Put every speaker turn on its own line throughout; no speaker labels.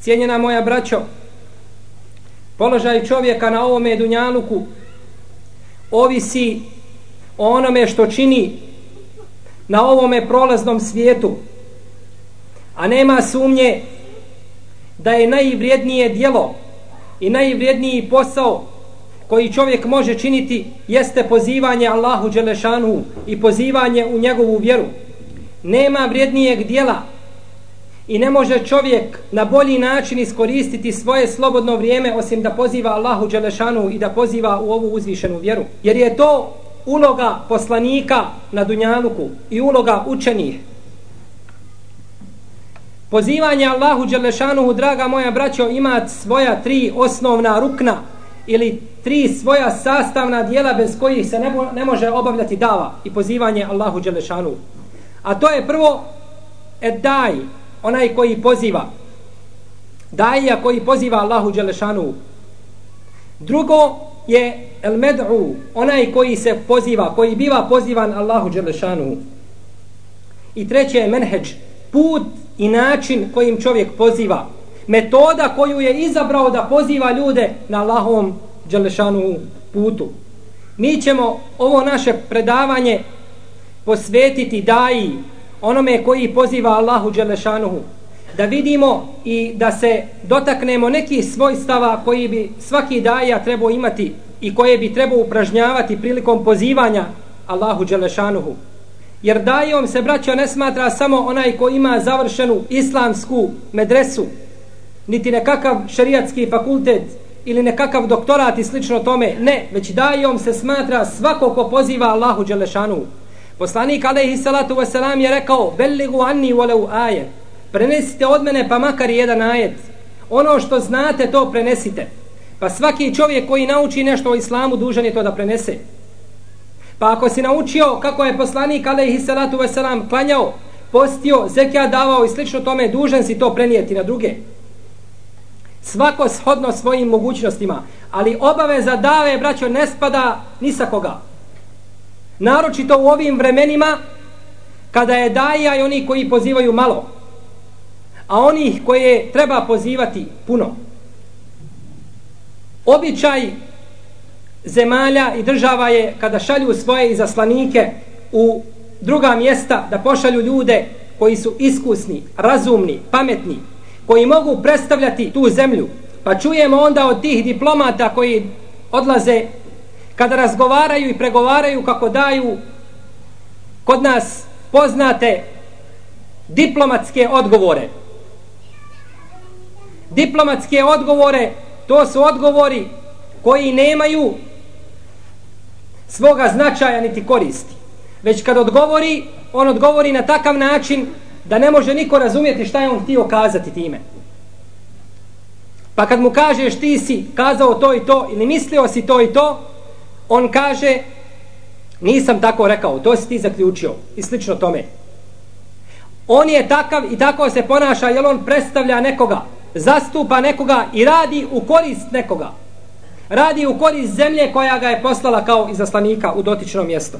Cijenjena moja braćo, položaj čovjeka na ovome dunjaluku ovisi o onome što čini na ovome prolaznom svijetu. A nema sumnje da je najvrijednije dijelo i najvrijedniji posao koji čovjek može činiti jeste pozivanje Allahu Đelešanu i pozivanje u njegovu vjeru. Nema vrijednijeg dijela i ne može čovjek na bolji način iskoristiti svoje slobodno vrijeme osim da poziva Allahu Đelešanu i da poziva u ovu uzvišenu vjeru. Jer je to uloga poslanika na Dunjaluku i uloga učenih. Pozivanje Allahu Đelešanu, draga moja braćo, ima svoja tri osnovna rukna ili tri svoja sastavna dijela bez kojih se ne, ne može obavljati dava i pozivanje Allahu Đelešanu. A to je prvo edaj, onaj koji poziva. daija koji poziva Allahu Đelešanu. Drugo je el med'u, onaj koji se poziva, koji biva pozivan Allahu Đelešanu. I treće je menheđ, put i način kojim čovjek poziva. Metoda koju je izabrao da poziva ljude na Allahovom Đelešanu putu. Mi ćemo ovo naše predavanje posvetiti daji onome koji poziva Allahu Đelešanuhu da vidimo i da se dotaknemo nekih svojstava koji bi svaki daja trebao imati i koje bi trebao upražnjavati prilikom pozivanja Allahu Đelešanuhu. Jer dajom se braćo ne smatra samo onaj ko ima završenu islamsku medresu, niti nekakav šerijatski fakultet ili nekakav doktorat i slično tome. Ne, već dajom se smatra svako ko poziva Allahu Đelešanuhu. Poslanik alaihi salatu ve selam je rekao: "Belligu anni walau aye." Prenesite od mene pa makar jedan ajet. Ono što znate to prenesite. Pa svaki čovjek koji nauči nešto o islamu dužan je to da prenese. Pa ako si naučio kako je poslanik alaihi salatu ve selam klanjao, postio, zekija davao i slično tome, dužan si to prenijeti na druge. Svako shodno svojim mogućnostima, ali obaveza dave, braćo, ne spada ni sa koga. Naročito u ovim vremenima kada je daja i oni koji pozivaju malo. A onih koje treba pozivati puno. Običaj zemalja i država je kada šalju svoje izaslanike u druga mjesta da pošalju ljude koji su iskusni, razumni, pametni, koji mogu predstavljati tu zemlju. Pa čujemo onda od tih diplomata koji odlaze kada razgovaraju i pregovaraju kako daju kod nas poznate diplomatske odgovore. Diplomatske odgovore to su odgovori koji nemaju svoga značaja niti koristi. Već kad odgovori, on odgovori na takav način da ne može niko razumjeti šta je on htio kazati time. Pa kad mu kažeš ti si kazao to i to ili mislio si to i to, on kaže nisam tako rekao, to si ti zaključio i slično tome. On je takav i tako se ponaša jer on predstavlja nekoga, zastupa nekoga i radi u korist nekoga. Radi u korist zemlje koja ga je poslala kao izaslanika u dotično mjesto.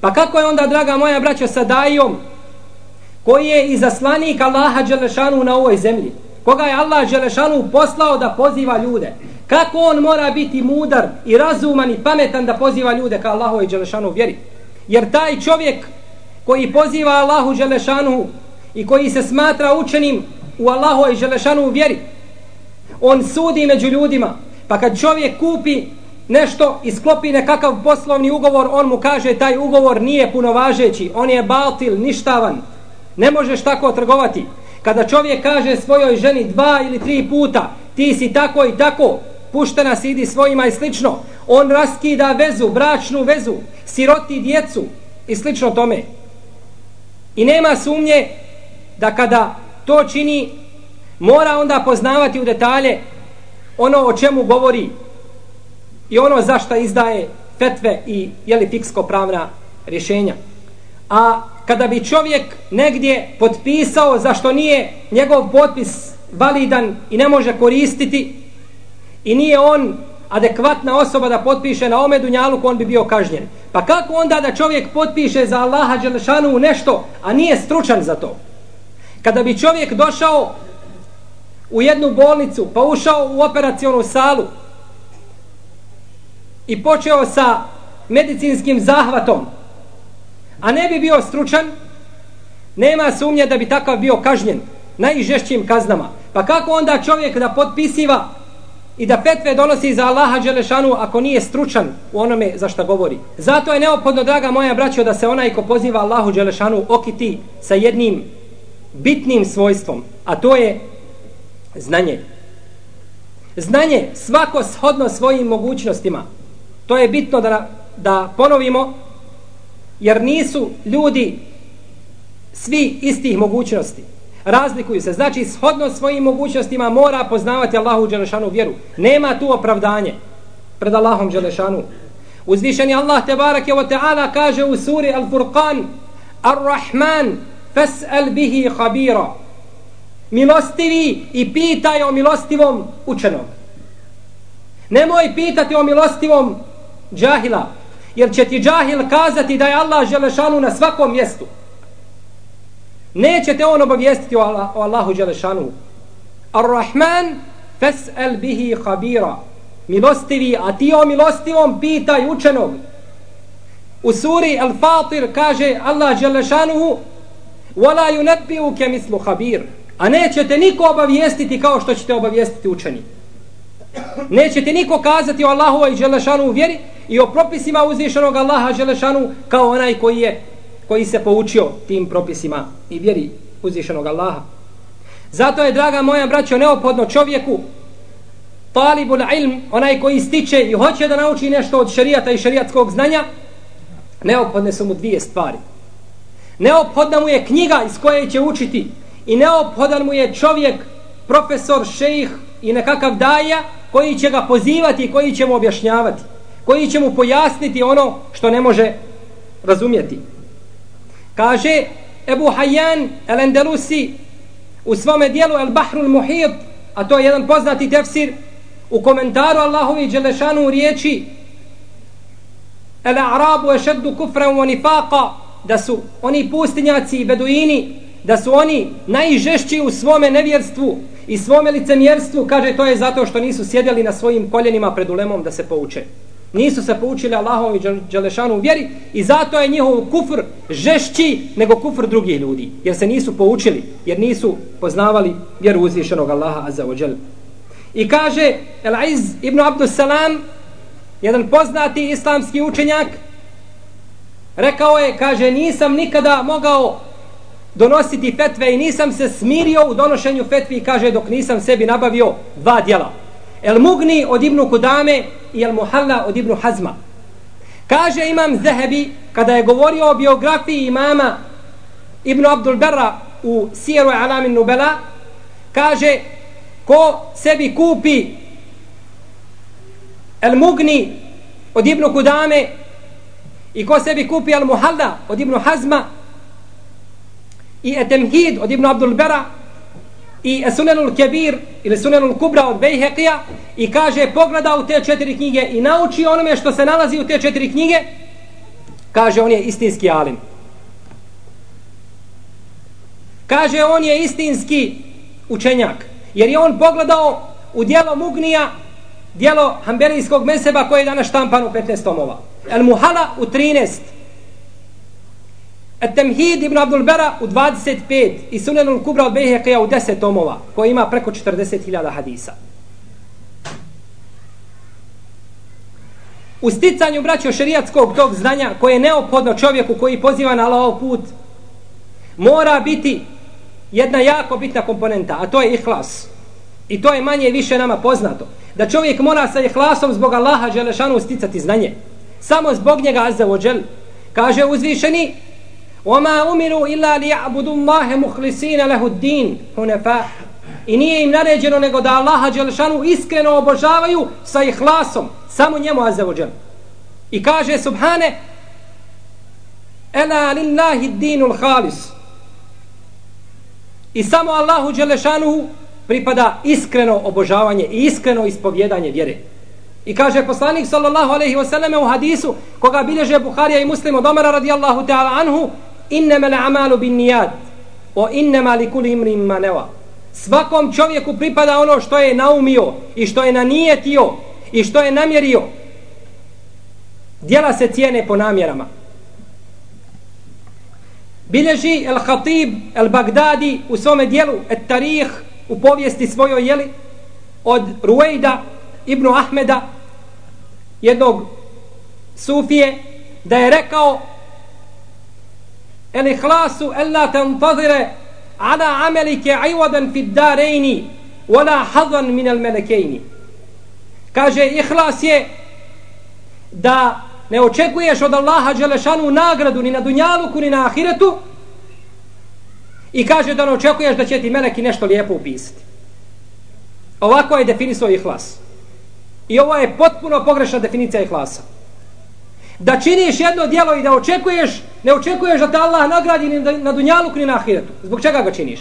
Pa kako je onda, draga moja braćo, sa Dajom, koji je izaslanik Allaha Đelešanu na ovoj zemlji? Koga je Allah Đelešanu poslao da poziva ljude? Kako on mora biti mudar i razuman i pametan da poziva ljude ka Allahu i Đelešanu vjeri? Jer taj čovjek koji poziva Allahu Đelešanu i koji se smatra učenim u Allahu i Đelešanu vjeri, on sudi među ljudima. Pa kad čovjek kupi nešto i sklopi nekakav poslovni ugovor, on mu kaže taj ugovor nije punovažeći, on je baltil, ništavan. Ne možeš tako trgovati. Kada čovjek kaže svojoj ženi dva ili tri puta, ti si tako i tako, puštena sidi idi svojima i slično. On raskida vezu, bračnu vezu, siroti djecu i slično tome. I nema sumnje da kada to čini, mora onda poznavati u detalje ono o čemu govori i ono zašto izdaje fetve i jeli fiksko pravna rješenja. A kada bi čovjek negdje potpisao zašto nije njegov potpis validan i ne može koristiti, i nije on adekvatna osoba da potpiše na ome dunjalu on bi bio kažnjen. Pa kako onda da čovjek potpiše za Allaha Đelešanu u nešto, a nije stručan za to? Kada bi čovjek došao u jednu bolnicu, pa ušao u operacionu salu i počeo sa medicinskim zahvatom, a ne bi bio stručan, nema sumnje da bi takav bio kažnjen najžešćim kaznama. Pa kako onda čovjek da potpisiva i da petve donosi za Allaha Đelešanu ako nije stručan u onome za što govori. Zato je neophodno, draga moja braćo, da se onaj ko poziva Allahu Đelešanu okiti sa jednim bitnim svojstvom, a to je znanje. Znanje svako shodno svojim mogućnostima. To je bitno da, da ponovimo, jer nisu ljudi svi istih mogućnosti razlikuju se. Znači, shodno svojim mogućnostima mora poznavati Allahu Đelešanu vjeru. Nema tu opravdanje pred Allahom Đelešanu. Uzvišeni Allah Tebarak je Teala kaže u suri Al-Furqan Ar-Rahman fas'al bihi khabira milostivi i pitaj o milostivom učenom. Nemoj pitati o milostivom džahila, jer će ti džahil kazati da je Allah Želešanu na svakom mjestu. Nećete on obavijestiti o, Allah, o Allahu Đelešanu. Ar-Rahman fes'el bihi khabira. Milostivi, a ti o milostivom pitaj učenog. U suri Al-Fatir kaže Allah Đelešanu وَلَا yunabbiu مِسْلُ خَبِيرٌ khabir. neće nećete niko obavijestiti kao što ćete obavijestiti učeni. Nećete niko kazati o Allahu i Đelešanu u vjeri i o propisima uzvišenog Allaha Đelešanu kao onaj koji je koji se poučio tim propisima i vjeri uzvišenog Allaha. Zato je, draga moja braćo, neophodno čovjeku talibul ilm, onaj koji stiče i hoće da nauči nešto od šarijata i šarijatskog znanja, neophodne su mu dvije stvari. Neophodna mu je knjiga iz koje će učiti i neophodan mu je čovjek, profesor, šejih i nekakav daja koji će ga pozivati i koji će mu objašnjavati, koji će mu pojasniti ono što ne može razumjeti. Kaže Ebu Hayyan el Andalusi u svome dijelu El Bahrul Muhid, a to je jedan poznati tefsir, u komentaru Allahovi Đelešanu u riječi El Arabu ešeddu kufran wa nifaqa, da su oni pustinjaci i beduini, da su oni najžešći u svome nevjerstvu i svome licemjerstvu, kaže to je zato što nisu sjedili na svojim koljenima pred ulemom da se pouče. Nisu se poučili Allahom i Đelešanu u vjeri i zato je njihov kufr žešći nego kufr drugih ljudi. Jer se nisu poučili, jer nisu poznavali vjeru uzvišenog Allaha Azza wa Đel. I kaže El-Iz ibn Abdus Salam, jedan poznati islamski učenjak, rekao je, kaže, nisam nikada mogao donositi fetve i nisam se smirio u donošenju fetvi, kaže, dok nisam sebi nabavio dva djela. El Mugni od Ibnu Kudame i El Muhalla od Ibnu Hazma. Kaže imam Zehebi, kada je govorio o biografiji imama Ibnu Abdul Berra u Sijeru Alamin Nubela, kaže ko sebi kupi El Mugni od Ibnu Kudame i ko sebi kupi El Muhalla od Ibnu Hazma i Etemhid od Ibnu Abdul Berra i Sunanul Kebir ili Sunanul Kubra od Bejheqija i kaže pogleda u te četiri knjige i nauči onome što se nalazi u te četiri knjige kaže on je istinski alim. Kaže on je istinski učenjak jer je on pogledao u dijelo Mugnija dijelo Hamberijskog meseba koje je danas štampan u 15 tomova. El Muhala u 13 At-Tamhid ibn Abdul Bara u 25 i Sunanul Kubra od Bejheqija u 10 tomova, koji ima preko 40.000 hadisa. U sticanju braćo šerijatskog tog znanja koje je neophodno čovjeku koji poziva na Allahov put mora biti jedna jako bitna komponenta, a to je ihlas. I to je manje više nama poznato. Da čovjek mora sa ihlasom zbog Allaha Đelešanu sticati znanje. Samo zbog njega Azza ođel. Kaže uzvišeni وما umiru illa liya'budu Allaha mukhlisina lahu ad-din hunafa i nije im naređeno nego da Allaha dželešanu iskreno obožavaju sa ihlasom samo njemu azza i kaže subhane ela lillahi ad-dinul khalis i samo Allahu dželešanu pripada iskreno obožavanje i iskreno ispovjedanje vjere I kaže poslanik sallallahu alejhi ve selleme u hadisu koga bilježe Buharija i Muslim od Omara radijallahu ta'ala anhu innama l'amalu bin nijad wa innama likulli imrin ma nawa. Svakom čovjeku pripada ono što je naumio i što je nanijetio i što je namjerio. Djela se cijene po namjerama. Bileži El Khatib El Bagdadi u svome dijelu Et Tarih u povijesti svojoj jeli od Ruejda Ibnu Ahmeda jednog sufije da je rekao El ihlasu ella tantazire ala amelike ajvadan fid darejni wala hadan min al melekejni kaže ihlas je da ne očekuješ od Allaha Đelešanu nagradu ni na dunjaluku ni na ahiretu i kaže da ne očekuješ da će ti meleki nešto lijepo upisati. Ovako je definisao ihlas. I ovo je potpuno pogrešna definicija ihlasa. Da činiš jedno djelo i da očekuješ, ne očekuješ da te Allah nagradi ni na dunjaluku ni na ahiretu. Zbog čega ga činiš?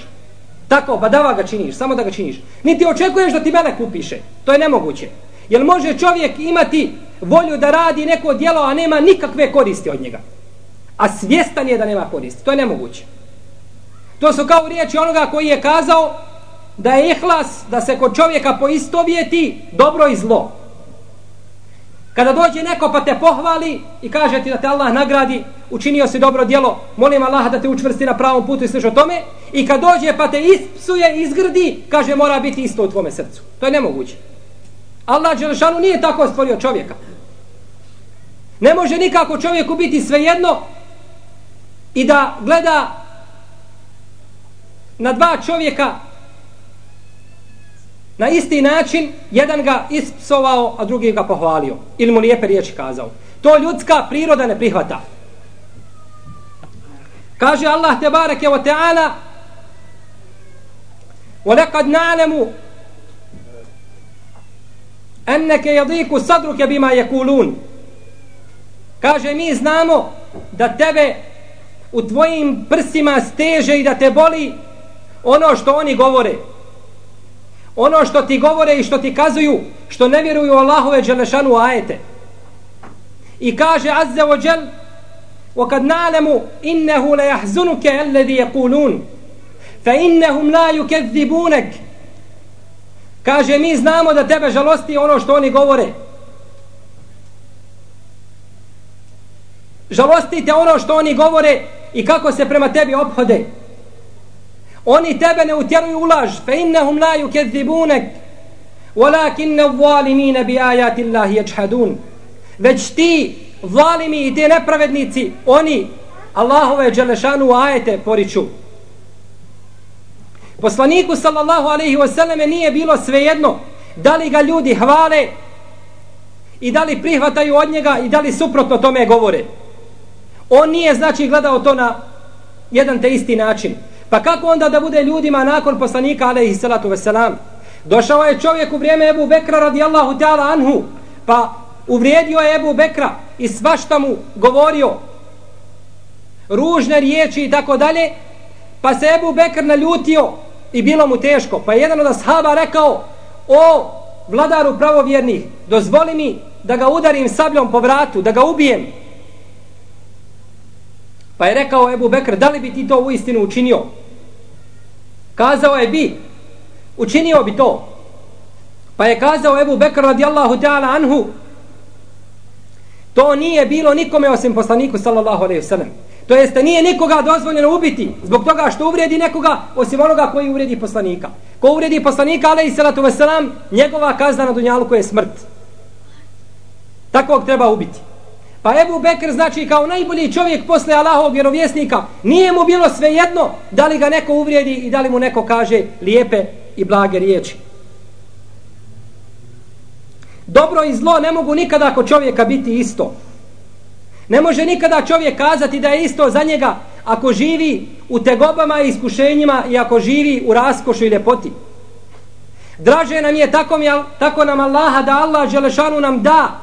Tako, pa badava ga činiš, samo da ga činiš. Niti očekuješ da ti melek upiše. To je nemoguće. Jel može čovjek imati volju da radi neko djelo, a nema nikakve koristi od njega? A svjestan je da nema koristi. To je nemoguće. To su kao riječi onoga koji je kazao da je ihlas da se kod čovjeka poistovjeti dobro i zlo. Kada dođe neko pa te pohvali i kaže ti da te Allah nagradi, učinio si dobro djelo, molim Allaha da te učvrsti na pravom putu i sliš o tome, i kad dođe pa te ispsuje, izgrdi, kaže mora biti isto u tvome srcu. To je nemoguće. Allah Đelešanu nije tako stvorio čovjeka. Ne može nikako čovjeku biti svejedno i da gleda na dva čovjeka Na isti način, jedan ga ispsovao, a drugi ga pohvalio. Ili mu lijepe riječi kazao. To ljudska priroda ne prihvata. Kaže Allah te barek je o teala وَلَقَدْ نَعْلَمُ أَنَّكَ يَضِيكُ bima بِمَا يَكُولُونَ Kaže, mi znamo da tebe u tvojim prsima steže i da te boli ono što oni govore Ono što ti govore i što ti kazuju, što ne vjeruju Allahove dželešanu ajete. I kaže, azze o džel, وَكَدْ نَعْلَمُ إِنَّهُ لَيَحْزُنُكَ الَّذِي يَقُولُونَ فَإِنَّهُمْ لَا يُكَذِّبُونَكَ Kaže, mi znamo da tebe žalosti ono što oni govore. Žalostite ono što oni govore i kako se prema tebi obhode. Oni tebe ne utjeruju u laž. Fe innahum la yukezibunek. Walakinne zalimine bi ajati Allahi ječhadun. Već ti, zalimi i ti nepravednici, oni Allahove dželešanu ajete poriču. Poslaniku sallallahu alaihi wasallame nije bilo svejedno da li ga ljudi hvale i da li prihvataju od njega i da li suprotno tome govore. On nije znači gledao to na jedan te isti način. Pa kako onda da bude ljudima nakon poslanika alaihi salatu veselam? Došao je čovjek u vrijeme Ebu Bekra radijallahu ta'ala anhu pa uvrijedio je Ebu Bekra i svašta mu govorio ružne riječi i tako dalje pa se Ebu Bekr naljutio i bilo mu teško. Pa je jedan od ashaba rekao, o vladaru pravovjernih, dozvoli mi da ga udarim sabljom po vratu, da ga ubijem. Pa je rekao Ebu Bekr, da li bi ti to u istinu učinio? Kazao je bi, učinio bi to. Pa je kazao Ebu Bekr radijallahu ta'ala anhu, to nije bilo nikome osim poslaniku sallallahu alaihi sallam. To jeste nije nikoga dozvoljeno ubiti zbog toga što uvredi nekoga osim onoga koji uvredi poslanika. Ko uvredi poslanika, alaihi sallatu salatu wasalam, njegova kazna na dunjalu je smrt. Takvog treba ubiti. Pa Ebu Bekr znači kao najbolji čovjek posle Allahovog vjerovjesnika, nije mu bilo sve jedno da li ga neko uvrijedi i da li mu neko kaže lijepe i blage riječi. Dobro i zlo ne mogu nikada kod čovjeka biti isto. Ne može nikada čovjek kazati da je isto za njega ako živi u tegobama i iskušenjima i ako živi u raskošu i ljepoti. Draže nam je tako, tako nam Allaha da Allah Želešanu nam da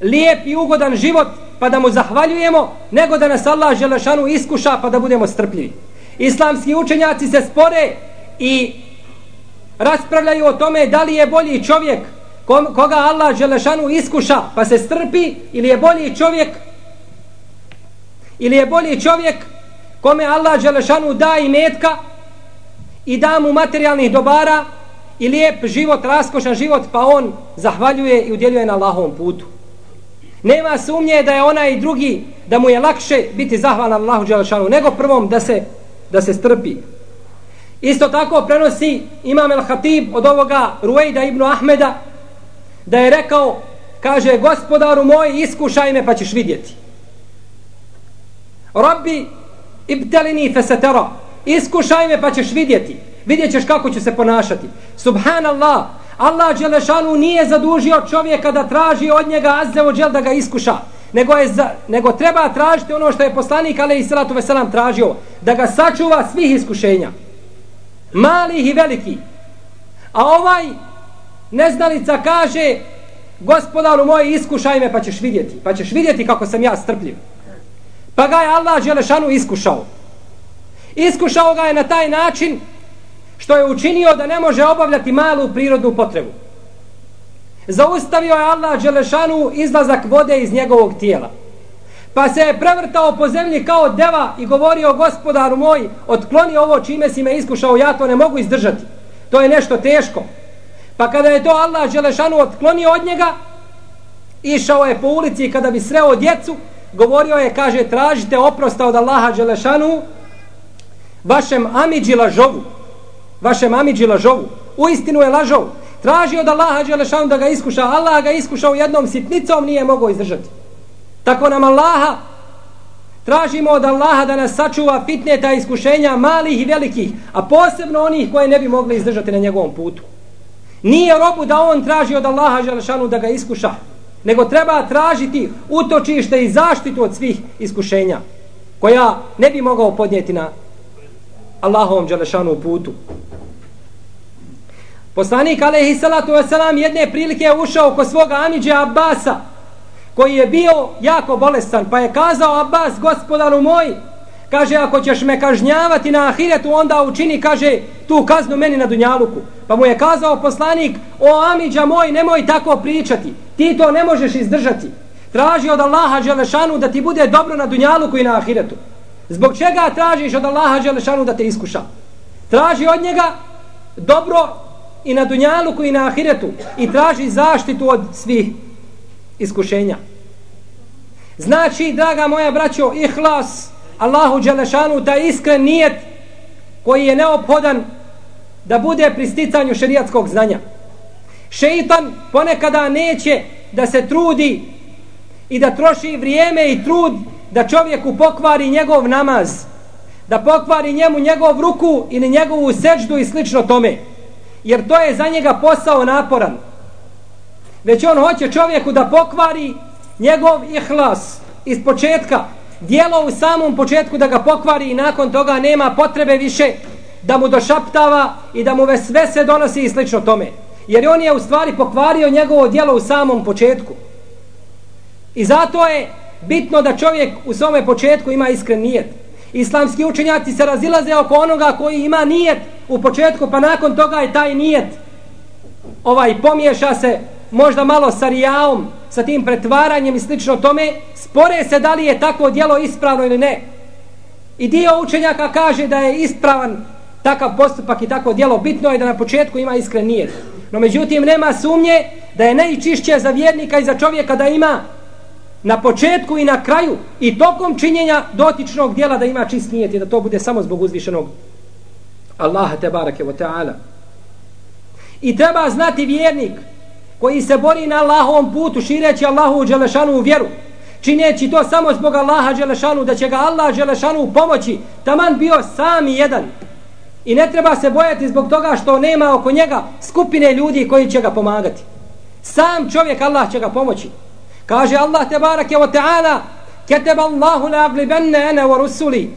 lijep i ugodan život pa da mu zahvaljujemo nego da nas Allah Želešanu iskuša pa da budemo strpljivi. Islamski učenjaci se spore i raspravljaju o tome da li je bolji čovjek koga Allah Želešanu iskuša pa se strpi ili je bolji čovjek ili je bolji čovjek kome Allah Želešanu da i metka i da mu materijalnih dobara i lijep život, raskošan život, pa on zahvaljuje i udjeljuje na Allahovom putu. Nema sumnje da je ona i drugi, da mu je lakše biti zahvalan Allahu Đelešanu, nego prvom da se, da se strpi. Isto tako prenosi Imam El Hatib od ovoga Ruejda ibn Ahmeda, da je rekao, kaže, gospodaru moj, iskušaj me pa ćeš vidjeti. Rabbi, ibtelini fesetera, iskušaj me pa ćeš vidjeti. Vidjet ćeš kako će se ponašati. Subhanallah, Allah Đelešanu nije zadužio čovjeka da traži od njega azzevo džel da ga iskuša. Nego, je za, nego treba tražiti ono što je poslanik ali i salatu veselam tražio. Da ga sačuva svih iskušenja. Malih i velikih. A ovaj neznalica kaže gospodaru moj iskušaj me pa ćeš vidjeti. Pa ćeš vidjeti kako sam ja strpljiv. Pa ga je Allah Đelešanu iskušao. Iskušao ga je na taj način što je učinio da ne može obavljati malu prirodnu potrebu. Zaustavio je Allah Đelešanu izlazak vode iz njegovog tijela. Pa se je prevrtao po zemlji kao deva i govorio gospodaru moj, otkloni ovo čime si me iskušao, ja to ne mogu izdržati. To je nešto teško. Pa kada je to Allah Đelešanu otklonio od njega, išao je po ulici kada bi sreo djecu, govorio je, kaže, tražite oprosta od Allaha Đelešanu vašem amidži lažovu vašem amiđi lažovu. U istinu je lažov. Traži od Allaha Đelešanu da ga iskuša. Allah ga iskušao jednom sitnicom, nije mogao izdržati. Tako nam Allaha tražimo od Allaha da nas sačuva fitneta iskušenja malih i velikih, a posebno onih koje ne bi mogli izdržati na njegovom putu. Nije robu da on traži od Allaha Đelešanu da ga iskuša, nego treba tražiti utočište i zaštitu od svih iskušenja, koja ne bi mogao podnijeti na Allahovom Đelešanu putu. Poslanik alaihi salatu wasalam jedne prilike je ušao kod svoga Amidže Abbasa koji je bio jako bolestan pa je kazao Abbas gospodaru moj kaže ako ćeš me kažnjavati na ahiretu onda učini kaže tu kaznu meni na dunjaluku. Pa mu je kazao poslanik o Amidža moj nemoj tako pričati ti to ne možeš izdržati. Traži od Allaha Želešanu da ti bude dobro na dunjaluku i na ahiretu. Zbog čega tražiš od Allaha Želešanu da te iskuša? Traži od njega dobro i na dunjaluku i na ahiretu i traži zaštitu od svih iskušenja. Znači, draga moja braćo, ihlas Allahu Đelešanu, taj iskren nijet koji je neophodan da bude pri sticanju šerijatskog znanja. Šeitan ponekada neće da se trudi i da troši vrijeme i trud da čovjeku pokvari njegov namaz, da pokvari njemu njegov ruku ili njegovu seđdu i slično tome jer to je za njega posao naporan. Već on hoće čovjeku da pokvari njegov ihlas iz početka, dijelo u samom početku da ga pokvari i nakon toga nema potrebe više da mu došaptava i da mu sve se donosi i slično tome. Jer on je u stvari pokvario njegovo dijelo u samom početku. I zato je bitno da čovjek u svome početku ima iskren nijet. Islamski učenjaci se razilaze oko onoga koji ima nijet u početku, pa nakon toga je taj nijet ovaj pomješa se možda malo sa rijaom, sa tim pretvaranjem i slično tome, spore se da li je takvo dijelo ispravno ili ne. I dio učenjaka kaže da je ispravan takav postupak i takvo dijelo. Bitno je da na početku ima iskren nijet. No međutim, nema sumnje da je najčišće za vjernika i za čovjeka da ima na početku i na kraju i tokom činjenja dotičnog dijela da ima čist nijet i da to bude samo zbog uzvišenog Allaha te barake wa ta'ala. I treba znati vjernik koji se bori na Allahovom putu šireći Allahu Đelešanu u vjeru čineći to samo zbog Allaha Đelešanu da će ga Allah Đelešanu pomoći taman bio sam jedan. I ne treba se bojati zbog toga što nema oko njega skupine ljudi koji će ga pomagati. Sam čovjek Allah će ga pomoći kaže Allah te barake wa ta'ala keteba Allahu la aglibenne ene wa rusuli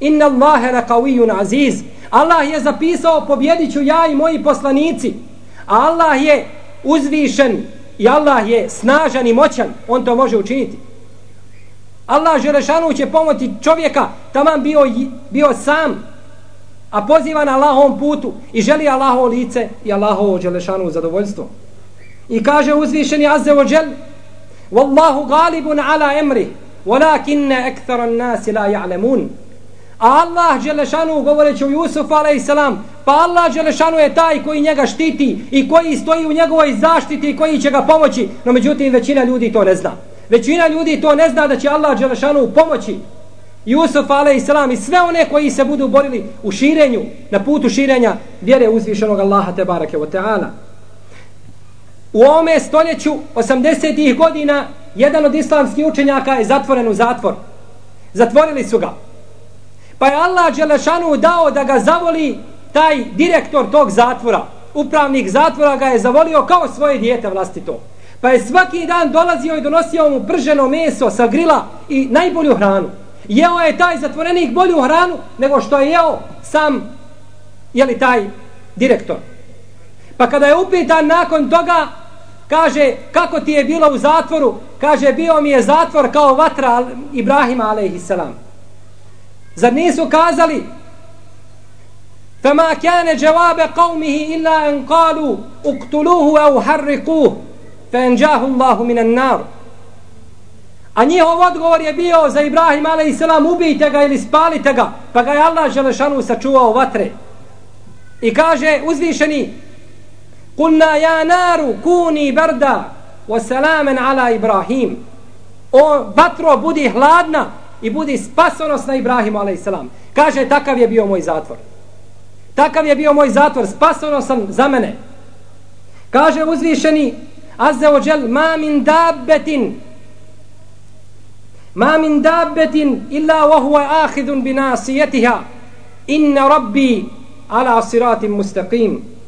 inna Allahe la qawiyun aziz Allah je zapisao pobjediću ja i moji poslanici. A Allah je uzvišen i Allah je snažan i moćan. On to može učiniti. Allah Želešanu će pomoći čovjeka taman bio, bio sam a poziva na Allahom putu i želi Allahovo lice i Allahovo Želešanu zadovoljstvo. I kaže uzvišeni Azze ođel Wallahu galibun ala emri walakinne ektaran nasi la ja'lemun A Allah Đelešanu govoreći u Jusufu a.s. Pa Allah Đelešanu je taj koji njega štiti i koji stoji u njegovoj zaštiti i koji će ga pomoći. No međutim većina ljudi to ne zna. Većina ljudi to ne zna da će Allah Đelešanu pomoći. Jusuf a.s. i sve one koji se budu borili u širenju, na putu širenja vjere uzvišenog Allaha te barake wa ta'ala. U ovome stoljeću 80. godina jedan od islamskih učenjaka je zatvoren u zatvor. Zatvorili su ga. Pa je Allah Đelešanu dao da ga zavoli taj direktor tog zatvora. Upravnik zatvora ga je zavolio kao svoje dijete vlastito. Pa je svaki dan dolazio i donosio mu prženo meso sa grila i najbolju hranu. Jeo je taj zatvorenik bolju hranu nego što je jeo sam jeli taj direktor. Pa kada je upitan nakon toga Kaže, kako ti je bilo u zatvoru? Kaže, bio mi je zatvor kao vatra Ibrahima, alaihissalam. Zar nisu kazali? Fama kjane dževabe qavmihi illa en kalu uktuluhu au harrikuh fe enđahu Allahu minan naru. A njihov odgovor je bio za Ibrahim a.s. ubijte ga ili spalite ga, pa ga je Allah Želešanu sačuvao vatre. I kaže uzvišeni, Kulna ja naru kuni barda wa salamen ala Ibrahim. O vatro budi hladna i budi spasonosna Ibrahimu a.s. Kaže takav je bio moj zatvor. Takav je bio moj zatvor, spasonosan za mene. Kaže uzvišeni Azze ođel ma min dabbetin Ma min dabbetin illa wa huwa ahidun bi nasiyatiha. Inna rabbi ala siratim mustaqim.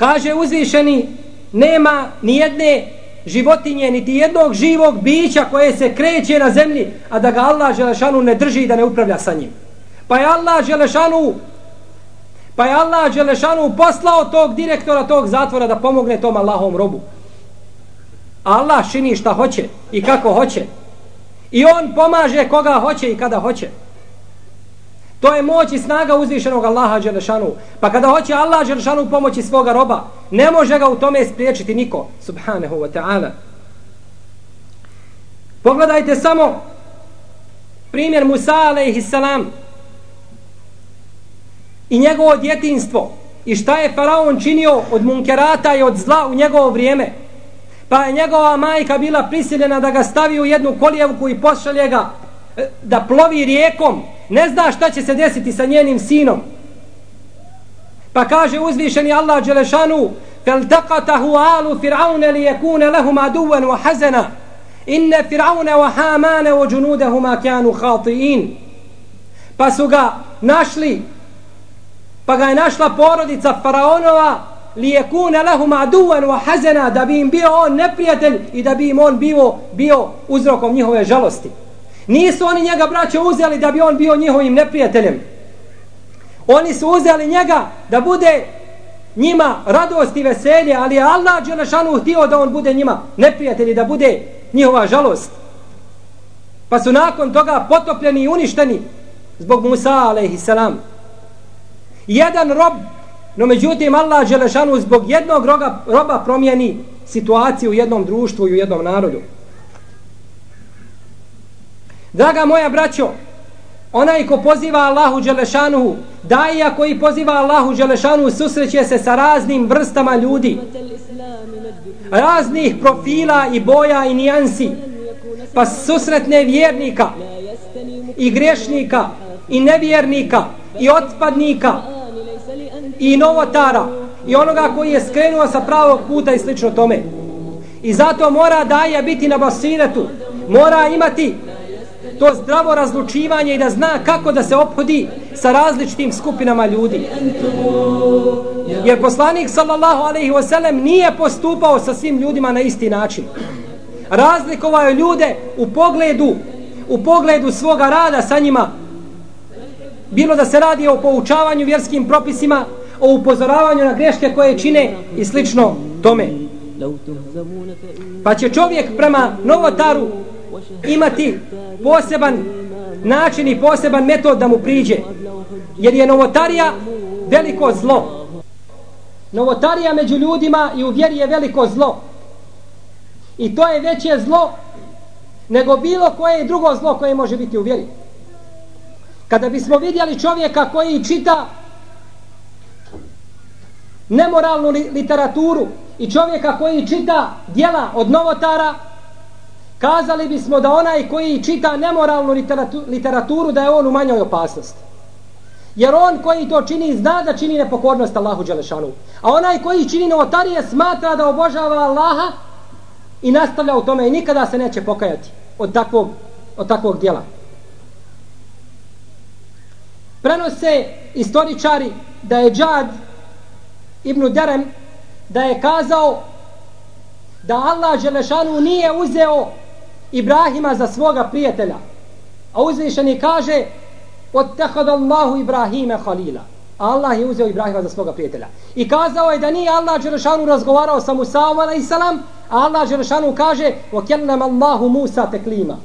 Kaže uzvišeni, nema ni jedne životinje, niti jednog živog bića koje se kreće na zemlji, a da ga Allah Želešanu ne drži i da ne upravlja sa njim. Pa je Allah Želešanu pa je Allah Želešanu poslao tog direktora tog zatvora da pomogne tom Allahom robu. Allah čini šta hoće i kako hoće. I on pomaže koga hoće i kada hoće. To je moć i snaga uzvišenog Allaha Đelešanu. Pa kada hoće Allah Đelešanu pomoći svoga roba, ne može ga u tome spriječiti niko. Subhanahu wa ta'ala. Pogledajte samo primjer Musa alaihissalam i njegovo djetinstvo i šta je faraon činio od munkerata i od zla u njegovo vrijeme pa je njegova majka bila prisiljena da ga stavi u jednu kolijevku i pošalje ga da plovi rijekom ne zna šta će se desiti sa njenim sinom pa kaže uzvišeni Allah Đelešanu فَالْتَقَتَهُ آلُ فِرْعَوْنَ لِيَكُونَ لَهُمْ عَدُوًا وَحَزَنًا إِنَّ فِرْعَوْنَ وَحَامَانَ وَجُنُودَهُمَا كَانُوا خَاطِئِينَ pa su ga našli pa ga je našla porodica faraonova li yakuna lahum aduwan wa hazana da bi im bio on neprijatelj i da bi im on bio bio uzrokom njihove žalosti. Nisu oni njega braće uzeli da bi on bio njihovim neprijateljem. Oni su uzeli njega da bude njima radost i veselje, ali je Allah Đelešanu htio da on bude njima neprijatelj da bude njihova žalost. Pa su nakon toga potopljeni i uništeni zbog Musa alaihissalam. Jedan rob No međutim Allah Đelešanu zbog jednog roga, roba promijeni situaciju u jednom društvu i u jednom narodu. Draga moja braćo, onaj ko poziva Allahu Đelešanu, daja koji poziva Allahu Đelešanuhu susreće se sa raznim vrstama ljudi. Raznih profila i boja i nijansi. Pa susretne vjernika i grešnika i nevjernika i otpadnika i novotara i onoga koji je skrenuo sa pravog puta i slično tome. I zato mora daje biti na basiretu, mora imati to zdravo razlučivanje i da zna kako da se ophodi sa različitim skupinama ljudi. Jer poslanik sallallahu alaihi wasallam nije postupao sa svim ljudima na isti način. Razlikovao je ljude u pogledu u pogledu svoga rada sa njima bilo da se radi o poučavanju vjerskim propisima o upozoravanju na greške koje čine i slično tome. Pa će čovjek prema novotaru imati poseban način i poseban metod da mu priđe. Jer je novotarija veliko zlo. Novotarija među ljudima i u vjeri je veliko zlo. I to je veće zlo nego bilo koje drugo zlo koje može biti u vjeri. Kada bismo vidjeli čovjeka koji čita nemoralnu li, literaturu i čovjeka koji čita dijela od novotara, kazali bismo da onaj koji čita nemoralnu literaturu, literaturu da je on u manjoj opasnosti. Jer on koji to čini zna da čini nepokornost Allahu Đelešanu. A onaj koji čini novotarije smatra da obožava Allaha i nastavlja u tome i nikada se neće pokajati od takvog, od takvog dijela. Prenose istoričari da je Džad ibn Derem da je kazao da Allah Đelešanu nije uzeo Ibrahima za svoga prijatelja. A uzvišeni kaže Ottehad Allahu Ibrahime Halila. Allah je uzeo Ibrahima za svoga prijatelja. I kazao je da nije Allah Želešanu razgovarao sa Musaom a.s. A Allah Želešanu kaže Okelnam Allahu Musa teklima.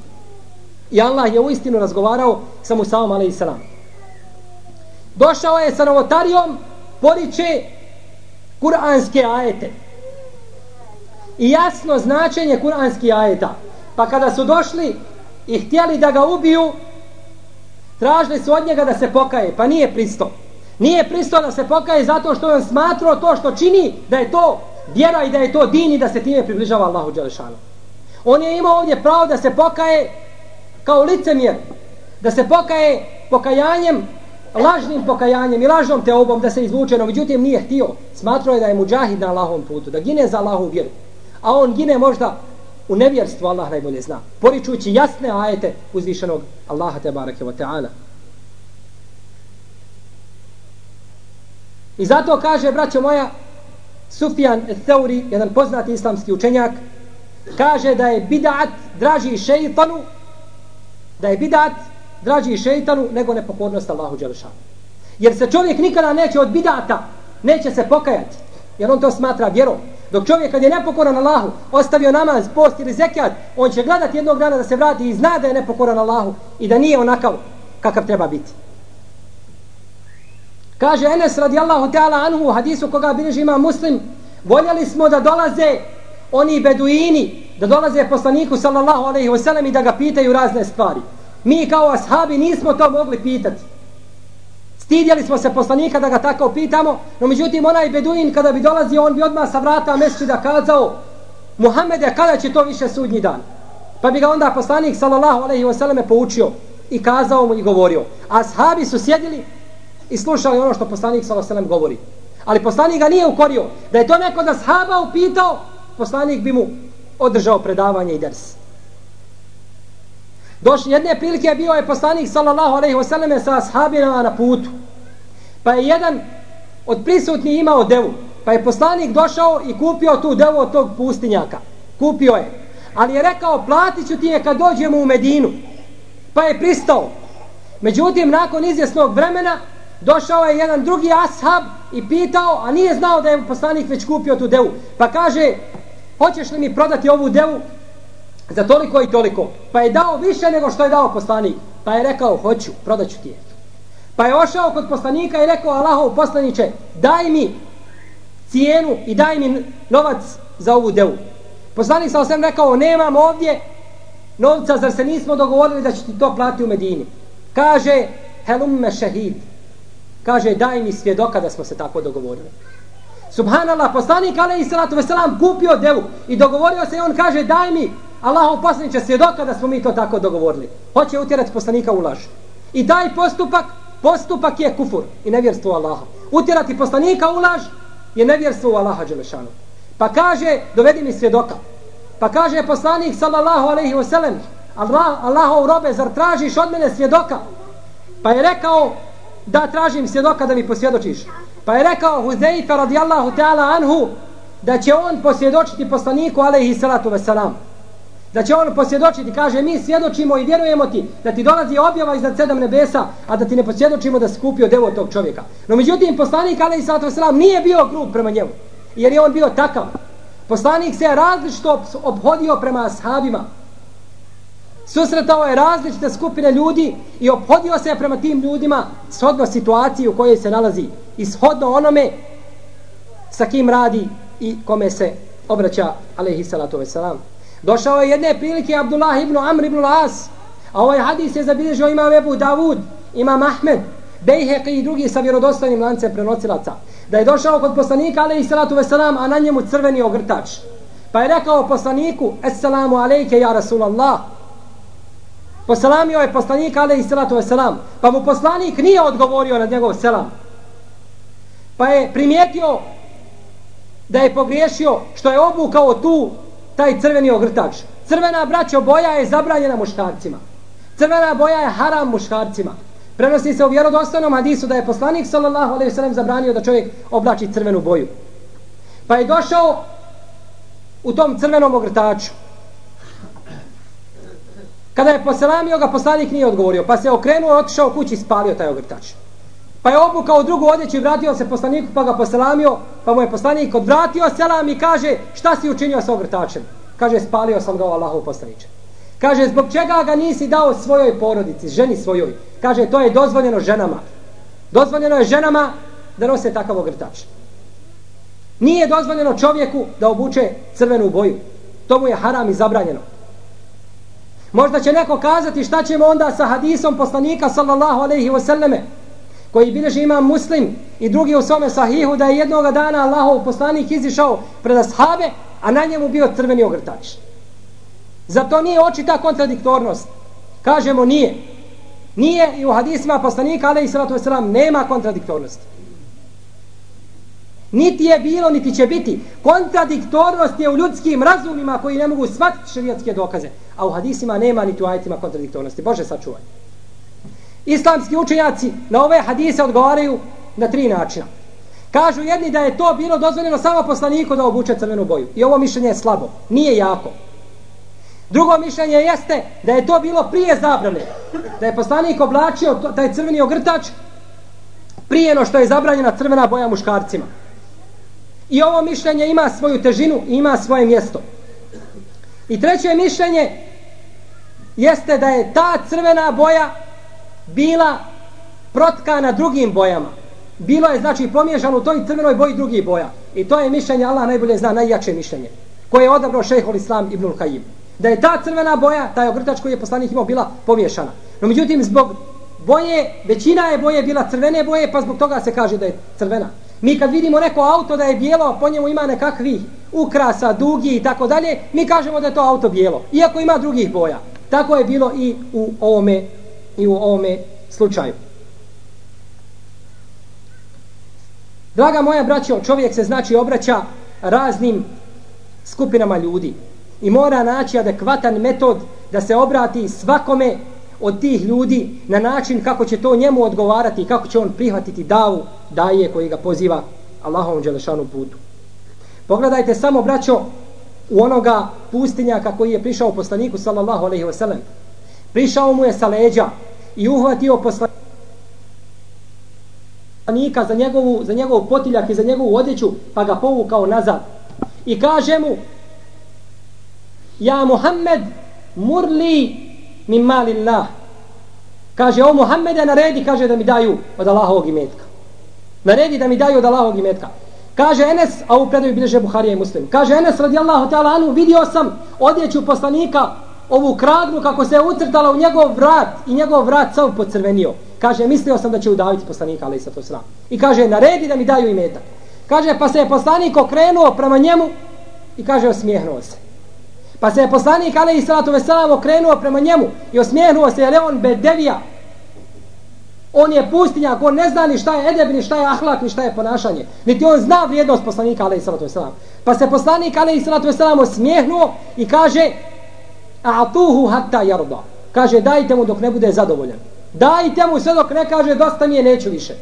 I Allah je uistinu razgovarao sa Musaom a.s. Došao je sa novotarijom poriče kuranske ajete. I jasno značenje kuranskih ajeta. Pa kada su došli i htjeli da ga ubiju, tražili su od njega da se pokaje. Pa nije pristo. Nije pristo da se pokaje zato što on smatrao to što čini da je to vjera i da je to din i da se time približava Allahu Đelešanu. On je imao ovdje pravo da se pokaje kao licemjer. Da se pokaje pokajanjem lažnim pokajanjem i lažnom teobom da se izvuče, no međutim nije htio. Smatrao je da je muđahid na Allahovom putu, da gine za Allahu vjeru. A on gine možda u nevjerstvu, Allah najbolje zna. Poričujući jasne ajete uzvišenog Allaha te barake wa ta'ala. I zato kaže, braćo moja, Sufjan Thauri, jedan poznati islamski učenjak, kaže da je bidat draži šeitanu, da je bidat draži šeitanu nego nepokornost Allahu Đelešanu. Jer se čovjek nikada neće od bidata, neće se pokajati, jer on to smatra vjerom. Dok čovjek kad je nepokoran Allahu, ostavio namaz, post ili zekat, on će gledati jednog dana da se vrati i zna da je nepokoran Allahu i da nije onakav kakav treba biti. Kaže Enes radijallahu ta'ala anhu u hadisu koga bilježi ima muslim, voljeli smo da dolaze oni beduini, da dolaze poslaniku sallallahu alaihi wasallam i da ga pitaju razne stvari. Mi kao ashabi nismo to mogli pitati. Stidjeli smo se poslanika da ga tako pitamo, no međutim onaj beduin kada bi dolazio, on bi odmah sa vrata da kazao Muhammede, kada će to više sudnji dan? Pa bi ga onda poslanik sallallahu alaihi wasallam poučio i kazao mu i govorio. A ashabi su sjedili i slušali ono što poslanik sallallahu alaihi wasallam govori. Ali poslanik ga nije ukorio. Da je to neko da sahaba upitao, poslanik bi mu održao predavanje i ders. Doš, jedne prilike bio je poslanik sallallahu alejhi ve selleme sa ashabima na putu. Pa je jedan od prisutnih imao devu. Pa je poslanik došao i kupio tu devu od tog pustinjaka. Kupio je. Ali je rekao, platit ću ti je kad dođemo u Medinu. Pa je pristao. Međutim, nakon izvjesnog vremena, došao je jedan drugi ashab i pitao, a nije znao da je poslanik već kupio tu devu. Pa kaže, hoćeš li mi prodati ovu devu? Za toliko i toliko. Pa je dao više nego što je dao poslanik. Pa je rekao, hoću, prodaću ti je. Pa je ošao kod poslanika i rekao, Allahov poslaniće, daj mi cijenu i daj mi novac za ovu devu. Poslanik sa osem rekao, nemam ovdje novca, zar se nismo dogovorili da će ti to plati u Medini. Kaže, helumme šehid. Kaže, daj mi svjedoka da smo se tako dogovorili. Subhanallah, poslanik alaihi salatu veselam kupio devu i dogovorio se i on kaže, daj mi Allahov poslanik će svjedoka da smo mi to tako dogovorili. Hoće utjerati poslanika u laž. I taj postupak, postupak je kufur i nevjerstvo Allaha. Utjerati poslanika u laž je nevjerstvo u Allaha Đelešanu. Pa kaže, dovedi mi svjedoka. Pa kaže poslanik sallallahu alaihi wa sallam, Allah, Allahov robe, zar tražiš od mene svjedoka? Pa je rekao, da tražim svjedoka da mi posvjedočiš. Pa je rekao Huzeifa radijallahu ta'ala anhu, da će on posvjedočiti poslaniku alaihi salatu wasalam da će on posvjedočiti, kaže mi svjedočimo i vjerujemo ti da ti dolazi objava iznad sedam nebesa, a da ti ne posvjedočimo da skupio devo tog čovjeka. No međutim, poslanik Ali Isato Veselam nije bio grub prema njemu, jer je on bio takav. Poslanik se je različito obhodio prema ashabima. Susretao je različite skupine ljudi i obhodio se prema tim ljudima shodno situaciji u kojoj se nalazi i shodno onome sa kim radi i kome se obraća alaihi salatu wasalam. Došao je jedne prilike Abdullah ibn Amr ibn Las, a ovaj hadis je zabilježio ima Ebu Davud Imam Ahmed, Bejheqi i drugi sa vjerodostojnim lancem prenosilaca, da je došao kod poslanika, ale i salatu veselam, a na njemu crveni ogrtač. Pa je rekao poslaniku, Esselamu alejke, ja Rasulallah. Poselamio je poslanik, ale i salatu veselam. Pa mu poslanik nije odgovorio na njegov selam. Pa je primijetio da je pogriješio što je obukao tu taj crveni ogrtač. Crvena braćo boja je zabranjena muškarcima. Crvena boja je haram muškarcima. Prenosi se u vjerodostojnom hadisu da je poslanik sallallahu alejhi ve sellem zabranio da čovjek oblači crvenu boju. Pa je došao u tom crvenom ogrtaču. Kada je poselamio ga, poslanik nije odgovorio, pa se okrenuo otišao kući i spalio taj ogrtač. Pa je obukao drugu odjeću i vratio se poslaniku, pa ga poselamio, pa mu je poslanik odvratio selam i kaže, šta si učinio sa ogrtačem? Kaže, spalio sam ga u Allahov poslaniče. Kaže, zbog čega ga nisi dao svojoj porodici, ženi svojoj? Kaže, to je dozvoljeno ženama. Dozvoljeno je ženama da nose takav ogrtač. Nije dozvoljeno čovjeku da obuče crvenu boju. To mu je haram i zabranjeno. Možda će neko kazati šta ćemo onda sa hadisom poslanika sallallahu alaihi wasallame koji bilježi imam muslim i drugi u svome sahihu da je jednoga dana Allahov poslanik izišao pred ashabe a na njemu bio crveni ogrtač. Zato nije očita kontradiktornost. Kažemo nije. Nije i u hadisima poslanika alaihi sallatu wasallam nema kontradiktornosti. Niti je bilo, niti će biti. Kontradiktornost je u ljudskim razumima koji ne mogu shvatiti šarijatske dokaze. A u hadisima nema niti u ajitima kontradiktornosti. Bože sačuvaj. Islamski učenjaci na ove hadise odgovaraju na tri načina. Kažu jedni da je to bilo dozvoljeno samo poslaniku da obuče crvenu boju. I ovo mišljenje je slabo. Nije jako. Drugo mišljenje jeste da je to bilo prije zabrane. Da je poslanik oblačio taj crveni ogrtač prije no što je zabranjena crvena boja muškarcima. I ovo mišljenje ima svoju težinu i ima svoje mjesto. I treće mišljenje jeste da je ta crvena boja bila protkana drugim bojama. Bilo je znači pomiješano u toj crvenoj boji drugih boja. I to je mišljenje, Allah najbolje zna, najjače mišljenje. Koje je odabrao šehol Islam ibnul Kajim. Da je ta crvena boja, taj ogrtač koji je poslanik imao, bila pomiješana. No međutim, zbog boje, većina je boje bila crvene boje, pa zbog toga se kaže da je crvena. Mi kad vidimo neko auto da je bijelo, po njemu ima nekakvih ukrasa, dugi i tako dalje, mi kažemo da je to auto bijelo, iako ima drugih boja. Tako je bilo i u ovome, i u ovome slučaju. Draga moja braćo, čovjek se znači obraća raznim skupinama ljudi i mora naći adekvatan metod da se obrati svakome od tih ljudi na način kako će to njemu odgovarati i kako će on prihvatiti davu daje koji ga poziva Allahovom Đelešanu putu. Pogledajte samo, braćo, u onoga pustinjaka koji je prišao poslaniku sallallahu alaihi wasallam. Prišao mu je sa leđa i uhvatio poslanika za njegovu, za njegovu potiljak i za njegovu odjeću pa ga povukao nazad. I kaže mu Ja Muhammed murli min malillah. Kaže, o Muhammede naredi, kaže da mi daju od Allahovog imetka. Naredi da mi daju od Allahovog imetka. Kaže Enes, a u predaju bilježe Buharija i Muslim. Kaže Enes radijallahu ta'ala anu, vidio sam odjeću poslanika, ovu kragnu kako se je utrtala u njegov vrat i njegov vrat sav pocrvenio. Kaže, mislio sam da će udaviti poslanika, ali to sram. I kaže, naredi da mi daju imetak. Kaže, pa se je poslanik okrenuo prema njemu i kaže, osmijehnuo se. Pa se je poslanik Ali i Salatu Veselam okrenuo prema njemu i osmijehnuo se, jer je on bedevija. On je pustinjak, on ne zna ni šta je edeb, ni šta je ahlak, ni šta je ponašanje. Niti on zna vrijednost poslanika Ali i Salatu Veselam. Pa se poslanik Ali i Salatu Veselam osmijehnuo i kaže A'tuhu hatta yarda. Kaže, dajte mu dok ne bude zadovoljan. Dajte mu sve dok ne kaže, dosta mi je, neću više.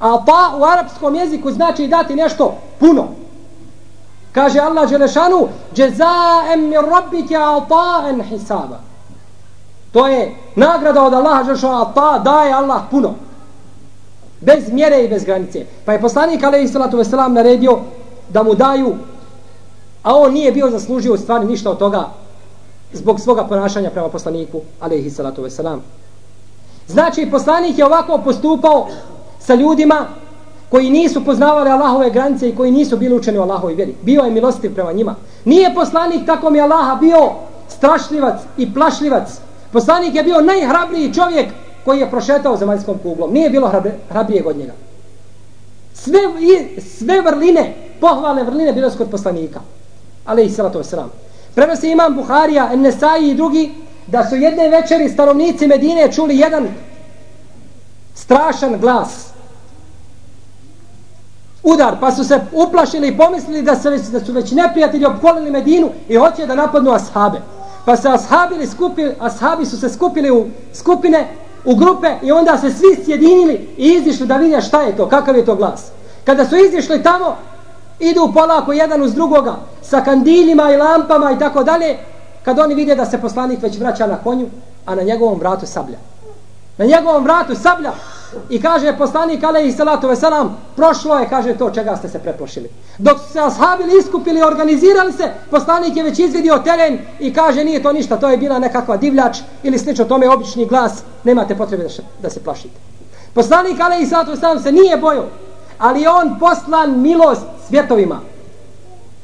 A pa u arapskom jeziku znači dati nešto puno. Kaže Allah Đelešanu, Džezaem mi rabbike ata'en hisaba. To je nagrada od Allaha Đelešanu, ata daje Allah puno. Bez mjere i bez granice. Pa je poslanik alaihi salatu veselam naredio da mu daju, a on nije bio zaslužio u stvari ništa od toga zbog svoga ponašanja prema poslaniku alaihi salatu veselam. Znači, poslanik je ovako postupao sa ljudima koji nisu poznavali Allahove granice i koji nisu bili učeni u Allahovi vjeri. Bio je milostiv prema njima. Nije poslanik tako mi Allaha bio strašljivac i plašljivac. Poslanik je bio najhrabriji čovjek koji je prošetao zemaljskom kuglom. Nije bilo hrabrije od njega. Sve, sve vrline, pohvalne vrline bilo su kod poslanika. Ali i salatu sram. Prenosi imam Buharija, Enesai i drugi, da su jedne večeri stanovnici Medine čuli jedan strašan glas. Udar, pa su se uplašili i pomislili da, se, da su već neprijatelji opkolili Medinu i hoće da napadnu ashabe. Pa se ashabili skupili, ashabi su se skupili u skupine, u grupe i onda se svi sjedinili i izišli da vidje šta je to, kakav je to glas. Kada su izišli tamo, idu polako jedan uz drugoga sa kandiljima i lampama i tako dalje, kad oni vide da se poslanik već vraća na konju, a na njegovom vratu sablja. Na njegovom vratu sablja! I kaže poslanik alaihi salatu veselam, prošlo je kaže to čega ste se preplašili. Dok su se ashabili iskupili organizirali se poslanik je već izvidio teren i kaže nije to ništa to je bila nekakva divljač ili slično tome obični glas nemate potrebe da, da se plašite. Poslanik alaihi salatu veselam se nije bojao ali je on poslan milost svjetovima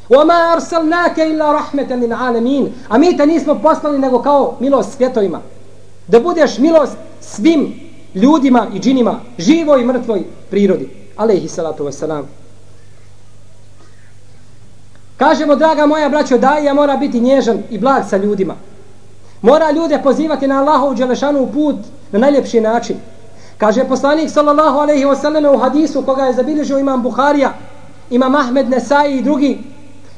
وَمَا أَرْسَلْنَاكَ إِلَّا رَحْمَةً لِلْعَالَمِينَ A mi te nismo poslali nego kao milost svjetovima. Da budeš milost svim ljudima i džinima, živoj i mrtvoj prirodi. Alehi salatu wasalam. Kažemo, draga moja braćo, da ja mora biti nježan i blag sa ljudima. Mora ljude pozivati na Allahovu dželešanu put na najljepši način. Kaže poslanik sallallahu alaihi wasallam u hadisu koga je zabilježio imam Buharija, imam Ahmed Nesai i drugi.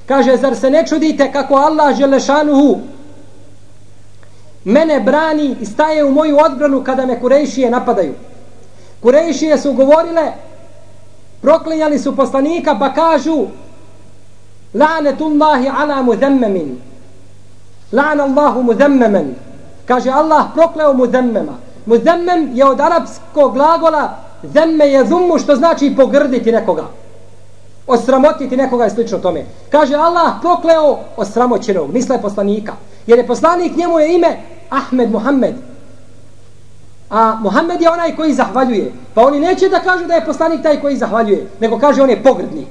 Kaže, zar se ne čudite kako Allah Želešanuhu mene brani i staje u moju odbranu kada me Kurejšije napadaju. Kurejšije su govorile, proklinjali su poslanika pa kažu La'netullahi ala mudemmemin. La'nallahu muzemmemen. Kaže Allah prokleo muzemmema. Muzemmem je od arapskog glagola zemme je zummu što znači pogrditi nekoga. Osramotiti nekoga je slično tome. Kaže Allah prokleo osramoćenog, misle poslanika. Jer je poslanik njemu je ime Ahmed Muhammed. A Muhammed je onaj koji zahvaljuje. Pa oni neće da kažu da je poslanik taj koji zahvaljuje, nego kaže on je pogrdnik.